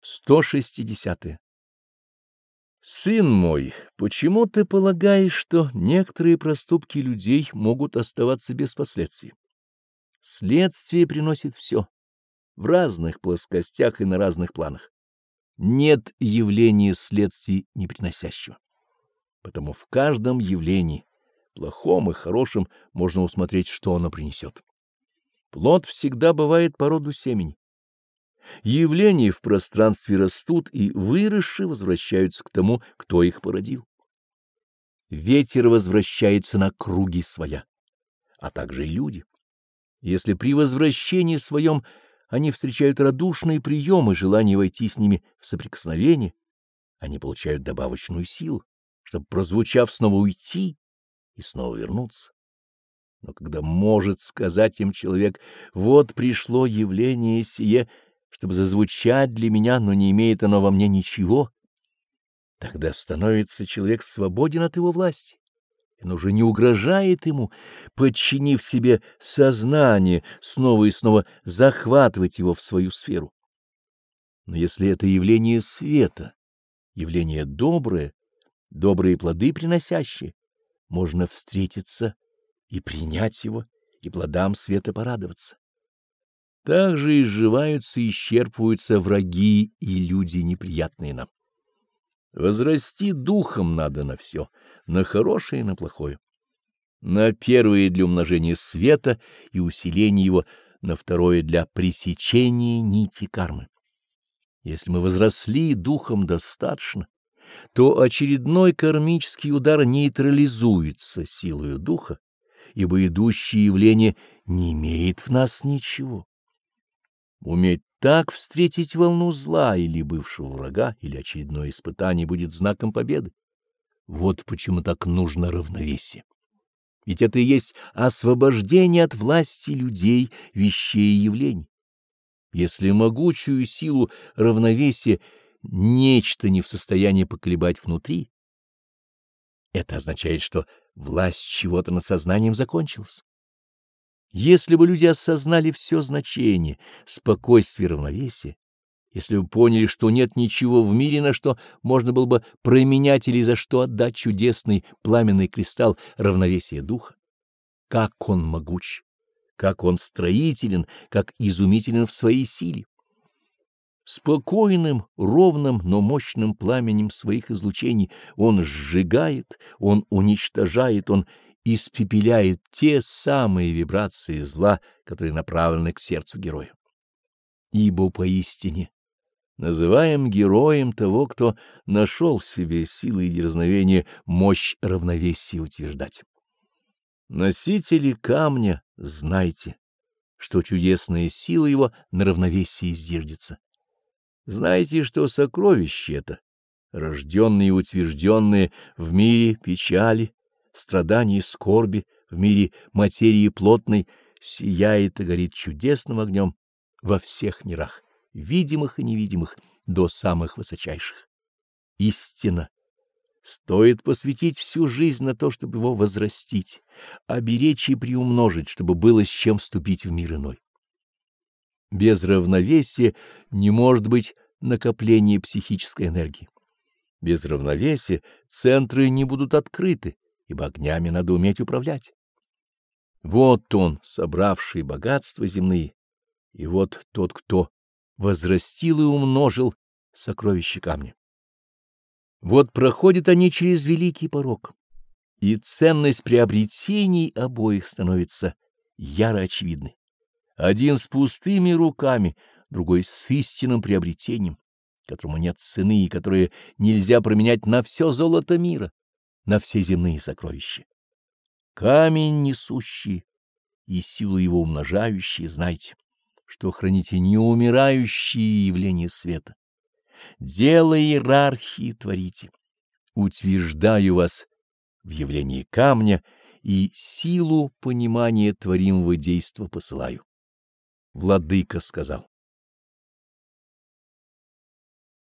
160. -е. Сын мой, почему ты полагаешь, что некоторые проступки людей могут оставаться без последствий? Следствие приносит все, в разных плоскостях и на разных планах. Нет явления следствий не приносящего. Потому в каждом явлении, плохом и хорошем, можно усмотреть, что оно принесет. Плод всегда бывает по роду семени. Явления в пространстве растут и выросшие возвращаются к тому, кто их породил. Ветер возвращается на круги своя, а также и люди. Если при возвращении своем они встречают радушные приемы, желание войти с ними в соприкосновение, они получают добавочную силу, чтобы, прозвучав, снова уйти и снова вернуться. Но когда может сказать им человек «вот пришло явление сие», чтобы зазвучать для меня, но не имеет оно во мне ничего, тогда становится человек свободен от его власти. Он уже не угрожает ему, подчинив себе сознание, снова и снова захватывать его в свою сферу. Но если это явление света, явление доброе, добрые плоды приносящие, можно встретиться и принять его, и плодам света порадоваться. Также изживаются и исчерпываются враги и люди неприятные нам. Возрасти духом надо на все, на хорошее и на плохое. На первое для умножения света и усиления его, на второе для пресечения нити кармы. Если мы возросли духом достаточно, то очередной кармический удар нейтрализуется силою духа, ибо идущее явление не имеет в нас ничего. Уметь так встретить волну зла или бывшего врага, или очередное испытание будет знаком победы. Вот почему так нужно равновесие. Ведь это и есть освобождение от власти людей, вещей и явлений. Если могучую силу равновесия нечто не в состоянии поколебать внутри, это означает, что власть чего-то над сознанием закончилась. Если бы люди осознали все значение, спокойствие и равновесие, если бы поняли, что нет ничего в мире, на что можно было бы променять или за что отдать чудесный пламенный кристалл равновесия духа, как он могуч, как он строителен, как изумителен в своей силе. Спокойным, ровным, но мощным пламенем своих излучений он сжигает, он уничтожает, он испепеляет те самые вибрации зла, которые направлены к сердцу героя. Ибо поистине называем героем того, кто нашел в себе силы и дерзновение мощь равновесия утверждать. Носители камня, знайте, что чудесная сила его на равновесии зиждется. Знайте, что сокровище это, рожденные и утвержденные в мире печали, страданий и скорби, в мире материи плотной, сияет и горит чудесным огнем во всех мирах, видимых и невидимых, до самых высочайших. Истина. Стоит посвятить всю жизнь на то, чтобы его возрастить, оберечь и приумножить, чтобы было с чем вступить в мир иной. Без равновесия не может быть накопления психической энергии. Без равновесия центры не будут открыты, ибо огнями надо уметь управлять. Вот он, собравший богатства земные, и вот тот, кто возрастил и умножил сокровища камня. Вот проходят они через великий порог, и ценность приобретений обоих становится яро очевидной. Один с пустыми руками, другой с истинным приобретением, которому нет цены и которое нельзя променять на все золото мира на все земные сокровища. Камень несущий и силу его умножающий, знайте, что храните неумирающие явления света. Дело иерархии творите. Утверждаю вас в явлении камня и силу понимания творимого действа посылаю. Владыка сказал.